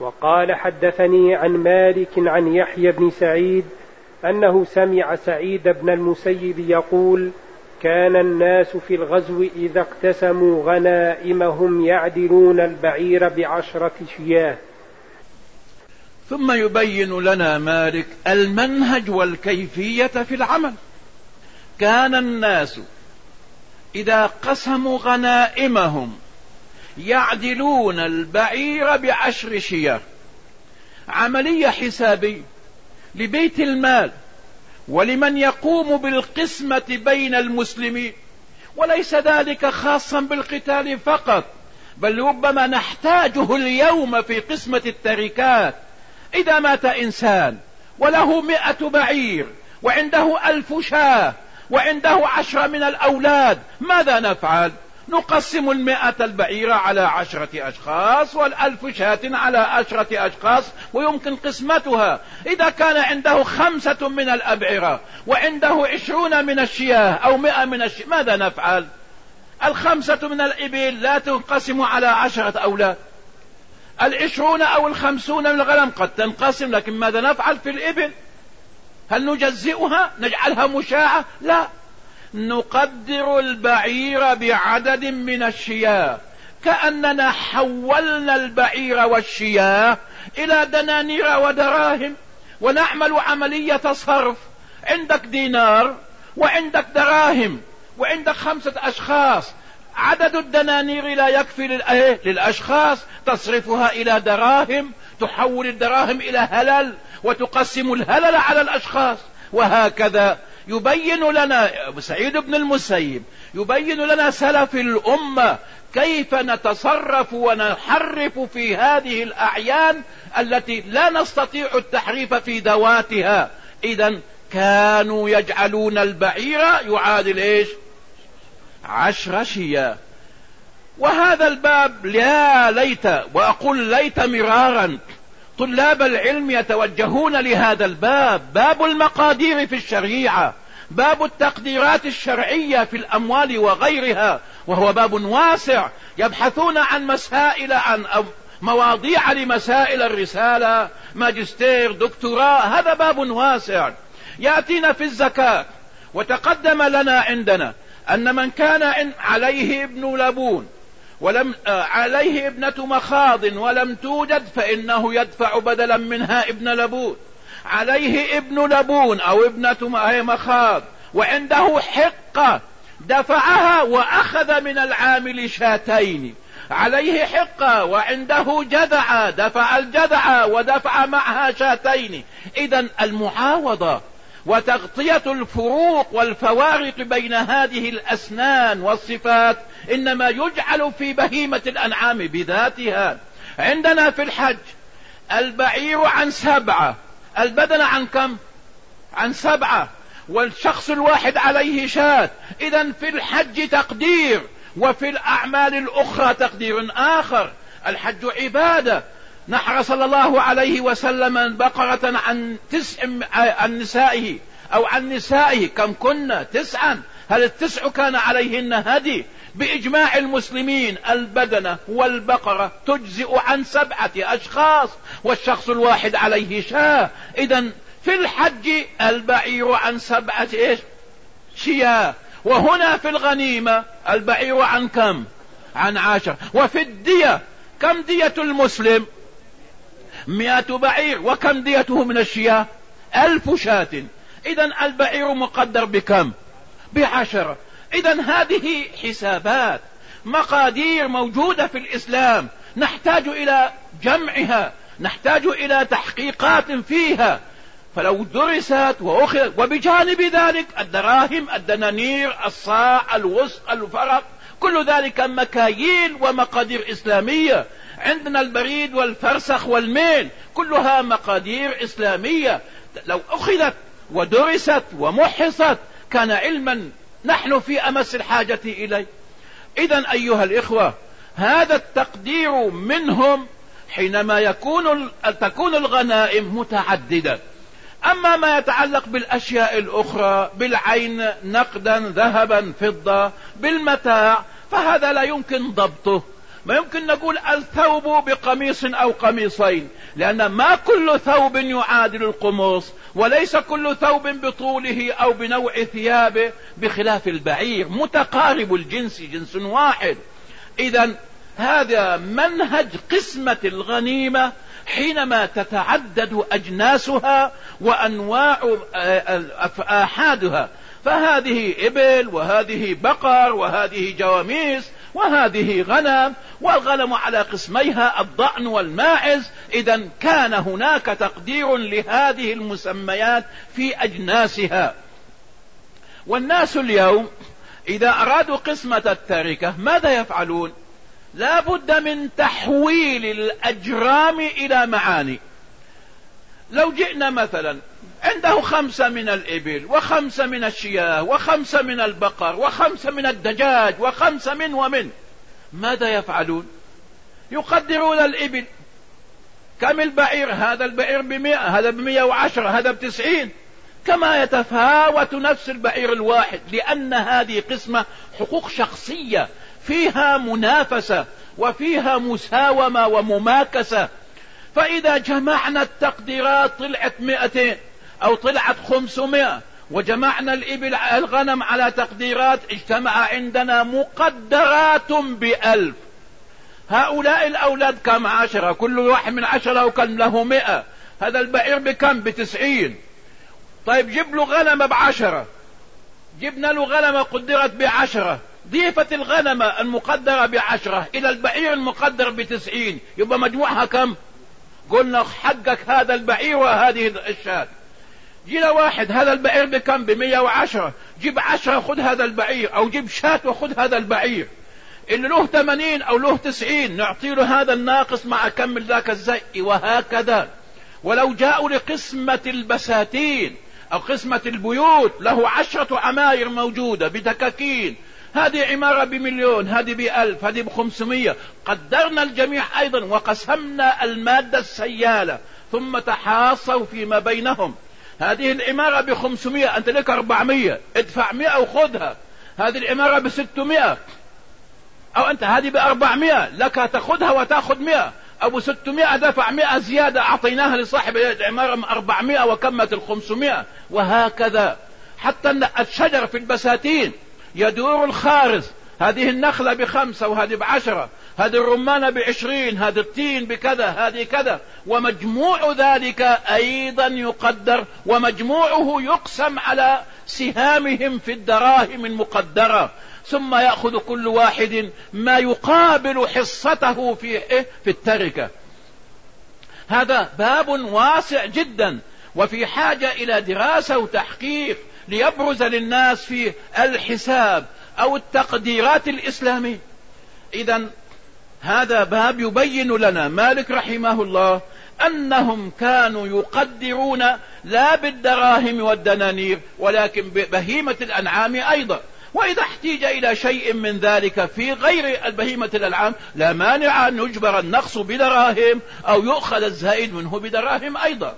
وقال حدثني عن مالك عن يحيى بن سعيد أنه سمع سعيد بن المسيب يقول كان الناس في الغزو إذا اقتسموا غنائمهم يعدلون البعير بعشرة شياه. ثم يبين لنا مالك المنهج والكيفية في العمل. كان الناس إذا قسموا غنائمهم يعدلون البعير بعشر شياه. عملية حسابية لبيت المال ولمن يقوم بالقسمة بين المسلمين. وليس ذلك خاصا بالقتال فقط بل ربما نحتاجه اليوم في قسمة التركات. إذا مات إنسان وله مئة بعير وعنده ألف شاة وعنده عشرة من الأولاد ماذا نفعل؟ نقسم المئة البعيرة على عشرة أشخاص والألف شاة على عشرة أشخاص ويمكن قسمتها. إذا كان عنده خمسة من الأبعرة وعنده عشرون من الشياه أو مئة من الشياه ماذا نفعل؟ الخمسة من الإبل لا تنقسم على عشرة أولاد العشرون أو الخمسون من الغنم قد تنقسم لكن ماذا نفعل في الإبل؟ هل نجزئها؟ نجعلها مشاعة؟ لا. نقدر البعير بعدد من الشياه. كأننا حولنا البعير والشياه إلى دنانير ودراهم ونعمل عملية صرف عندك دينار وعندك دراهم وعندك خمسة أشخاص. عدد الدنانير لا يكفي إيه؟ للأشخاص. تصرفها إلى دراهم تحول الدراهم إلى هلل وتقسم الهلل على الأشخاص. وهكذا يبين لنا سعيد بن المسيب يبين لنا سلف الأمة كيف نتصرف ونحرف في هذه الأعيان التي لا نستطيع التحريف في ذواتها. إذا كانوا يجعلون البعير يعادل إيش؟ عشر شياه. وهذا الباب لا ليت وأقول ليت مرارا. طلاب العلم يتوجهون لهذا الباب باب المقادير في الشريعة. باب التقديرات الشرعية في الأموال وغيرها وهو باب واسع يبحثون عن مسائل عن مواضيع لمسائل الرسالة ماجستير دكتوراه هذا باب واسع. يأتينا في الزكاة وتقدم لنا عندنا أن من كان عليه ابن لبون ولم آه، عليه ابنة مخاض ولم توجد فإنه يدفع بدلا منها ابن لبون. عليه ابن لبون أو ابنة مخاض وعنده حقة دفعها وأخذ من العامل شاتين. عليه حقة وعنده جذع دفع الجذع ودفع معها شاتين. إذا المعاوضة وتغطية الفروق والفوارق بين هذه الأسنان والصفات إنما يجعل في بهيمة الأنعام بذاتها. عندنا في الحج البعير عن سبعة البدن عن كم؟ عن سبعة. والشخص الواحد عليه شاة. إذا في الحج تقدير وفي الأعمال الأخرى تقدير آخر. الحج عبادة. نحر صلى الله عليه وسلم بقرة عن تسع عن نسائه أو عن نسائه. كم كنا؟ تسعا. هل التسع كان عليهن هدي؟ بإجماع المسلمين البدنة والبقرة تجزئ عن سبعة أشخاص والشخص الواحد عليه شاة. إذا في الحج البعير عن سبعة إيش؟ شياة. وهنا في الغنيمة البعير عن كم؟ عن عشر. وفي الدية كم دية المسلم؟ مئة بعير. وكم ديته من الشياة؟ ألف شاة. إذا البعير مقدر بكم؟ بعشرة إذا هذه حسابات مقادير موجودة في الإسلام نحتاج إلى جمعها نحتاج إلى تحقيقات فيها. فلو درست وأخذت وبجانب ذلك الدراهم الدنانير الصاع الوسط الفرق كل ذلك مكاييل ومقادير إسلامية. عندنا البريد والفرسخ والميل كلها مقادير إسلامية. لو أخذت ودرست ومحصت كان علما نحن في أمس الحاجة إليه. إذا أيها الإخوة هذا التقدير منهم حينما يكون تكون الغنائم متعددة. أما ما يتعلق بالأشياء الأخرى بالعين نقدا ذهبا فضة بالمتاع فهذا لا يمكن ضبطه. ما يمكن نقول الثوب بقميص أو قميصين لأن ما كل ثوب يعادل القمص وليس كل ثوب بطوله أو بنوع ثيابه بخلاف البعير متقارب الجنس جنس واحد. اذا هذا منهج قسمة الغنيمة حينما تتعدد أجناسها وأنواع آحادها. فهذه إبل وهذه بقر وهذه جواميس وهذه غنم والغنم على قسميها الضأن والماعز. إذا كان هناك تقدير لهذه المسميات في أجناسها. والناس اليوم إذا أرادوا قسمة التركة ماذا يفعلون؟ لا بد من تحويل الأجرام إلى معاني. لو جئنا مثلا عنده خمسة من الإبل وخمسة من الشياه وخمسة من البقر وخمسة من الدجاج وخمسة من ومن. ماذا يفعلون؟ يقدرون الإبل. كم البعير؟ هذا البعير بمئة هذا بمئة وعشرة هذا بتسعين. كما يتفاوت نفس البعير الواحد لأن هذه قسمة حقوق شخصية. فيها منافسة وفيها مساومة ومماكسة. فإذا جمعنا التقديرات طلعت مئتين أو طلعت خمسمائة وجمعنا الإبل الغنم على تقديرات اجتمع عندنا مقدرات بألف. هؤلاء الأولاد كم؟ عشرة. كل واحد من عشرة وكم؟ له مئة. هذا البعير بكم؟ بتسعين. طيب جيب له غنم بعشرة. جبنا له غنمة قدرت بعشرة. ضيفت الغنمة المقدرة بعشرة. إلى البعير المقدر بتسعين. يبقى مجموعها كم؟ قلنا حقك هذا البعير وهذه الشاة. جينا واحد هذا البعير بكم؟ بمية وعشرة. جيب عشرة خذ هذا البعير. أو جيب شاة وخذ هذا البعير. اللي له ثمانين أو له تسعين نعطي له هذا الناقص مع كمل ذاك الزي وهكذا. ولو جاءوا لقسمة البساتين أو قسمة البيوت له عشرة عماير موجودة بدكاكين. هذه عمارة بمليون هذه بألف هذه بخمسمية. قدرنا الجميع أيضا وقسمنا المادة السيالة. ثم تحاصوا فيما بينهم. هذه العمارة بخمسمية أنت لك أربعمية. ادفع مئة وخذها. هذه العمارة بستمائة. أو أنت هذه بأربعمائة لك تأخذها وتأخذ مئة. أبو ستمائة دفع مئة زيادة أعطيناها لصاحب العمارة أربعمائة وكمت الخمسمائة. وهكذا. حتى الشجر في البساتين يدور الخارز. هذه النخلة بخمسة وهذه بعشرة. هذه الرمانة بعشرين هذا التين بكذا هذه كذا. ومجموع ذلك أيضا يقدر ومجموعه يقسم على سهامهم في الدراهم المقدرة. ثم يأخذ كل واحد ما يقابل حصته في إيه؟ في التركة. هذا باب واسع جدا. وفي حاجة إلى دراسة وتحقيق ليبرز للناس في الحساب أو التقديرات الإسلامية. إذا هذا باب يبين لنا مالك رحمه الله أنهم كانوا يقدرون لا بالدراهم والدنانير ولكن ببهيمة الأنعام أيضا. وإذا احتيج إلى شيء من ذلك في غير البهيمة الأنعام لا مانع أن يجبر النقص بدراهم أو يؤخذ الزائد منه بدراهم أيضا.